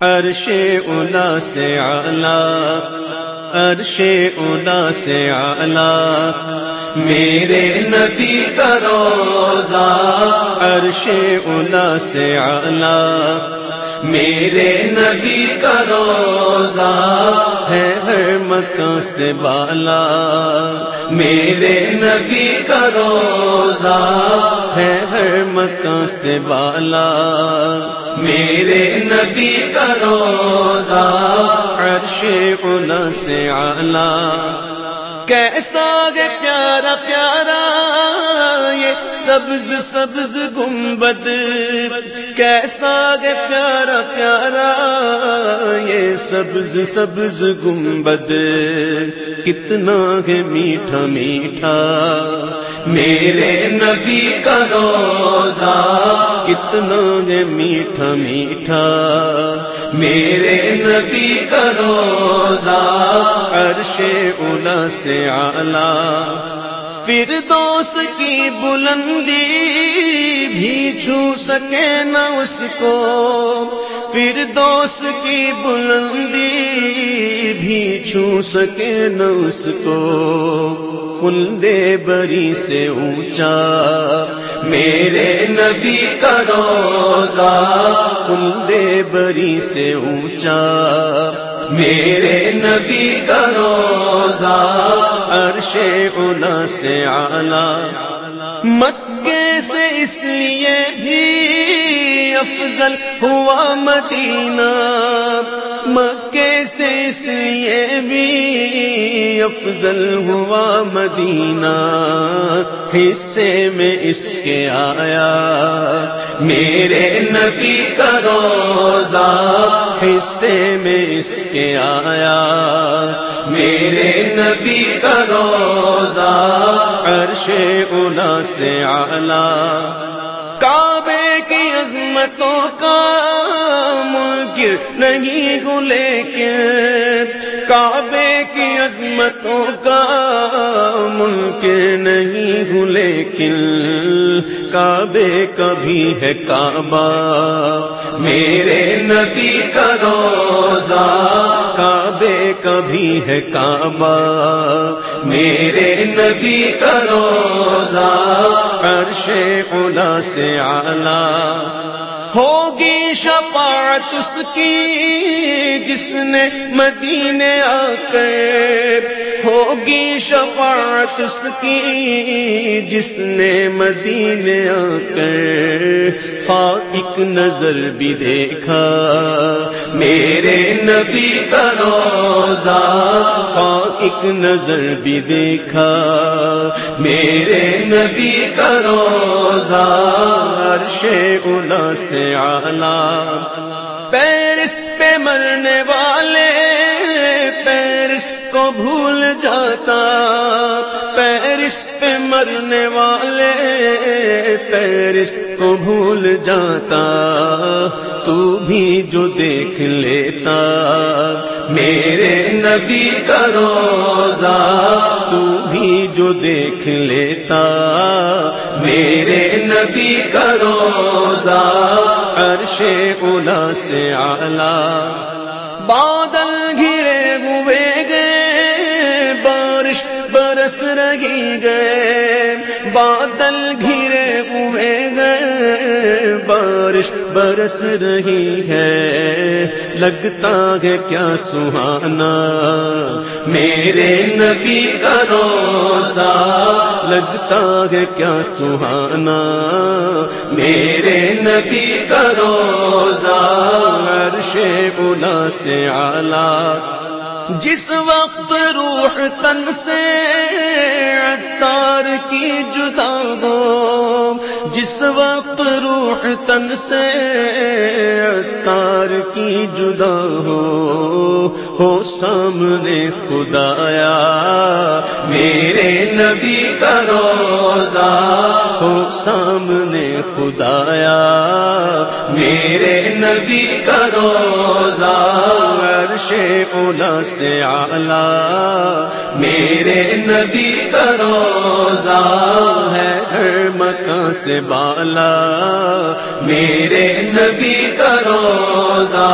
عرش اولا سے آلہ عرش اولا سے آلہ میرے نبی کا روزہ، عرش اولا سے آلہ میرے نبی کا روزہ ہے ہر مکان سے بالا، میرے نبی کا روزہ ہے ہر مکان سے بالا۔ میرے نبی کا روزہ عرش اولا سے آلہ کیسا گے پیارا پیارا سبز سبز گنبد، کیسا گے پیارا پیارا، یہ سبز سبز گنبد۔ کتنا ہے میٹھا میٹھا، میرے نبی کا روزہ۔ کتنا ہے میٹھا میٹھا، میرے نبی کا روزہ۔ عرش اولا سے آلہ فردوس دوست کی بلندی بھی چھو سکے نہ اس کو۔ پھر دوست کی بلندی بھی چھو سکے نہ اس کو۔ کلدے بری سے اونچا۔ میرے نبی کا روزہ کلدے بری سے اونچا۔ میرے نبی کا روزہ عرش اولا سے آلہ مکے سے اس لیے بھی افضل ہوا مدینہ۔ مکے سے اس لیے بھی افضل ہوا مدینہ۔ حصے میں اس کے آیا۔ میرے نبی کا روزہ حصے میں اس کے آیا۔ میرے نبی کا روزہ عرش اولا سے آلہ کعبے کی عظمتوں کا منکر نہیں گو لیکن کعبے کی عظمتوں کا منکر نہیں گو لیکن کعبے کبھی ہے کعبہ۔ میرے نبی کا روزہ کعبے کبھی ہے کعبہ۔ میرے نبی کا روزہ عرش اولا سے آلہ ہوگی شفاعت اس کی جس نے مدینے آ کر، ہوگی شفاعت اس کی جس نے مدینے آ کر۔ ایک نظر بھی دیکھا، میرے نبی کا روزہ ایک نظر بھی دیکھا۔ میرے نبی کا روزہ عرش اولا سے آلہ پیرس پہ مرنے والے پیرس کو بھول جاتا۔ پیرس پہ مرنے والے پیرس کو بھول جاتا، تو بھی جو دیکھ لیتا۔ میرے نبی کا روزہ، تو بھی جو دیکھ لیتا۔ میرے نبی کا روزہ، عرش اولا سے آلہ بادل گھرے بارش برس رہی گئے، بادل گھرے ہوئے گئے، بارش برس رہی ہے۔ لگتا ہے کیا سہانا، میرے نبی کا روزہ۔ لگتا ہے کیا سہانا، میرے نبی کا روزہ۔ عرش اولا سے آلہ جس وقت روح تن سے تار کی جدا ہو، جس وقت روح تن سے تار کی جدا ہو ہو سامنے خدایا، میرے نبی کا روزہ سامنے خدایا، میرے نبی کا روزہ عرش اولا سے آلہ میرے نبی کا روزہ ہے ہر مکان سے بالا، میرے نبی کا روزہ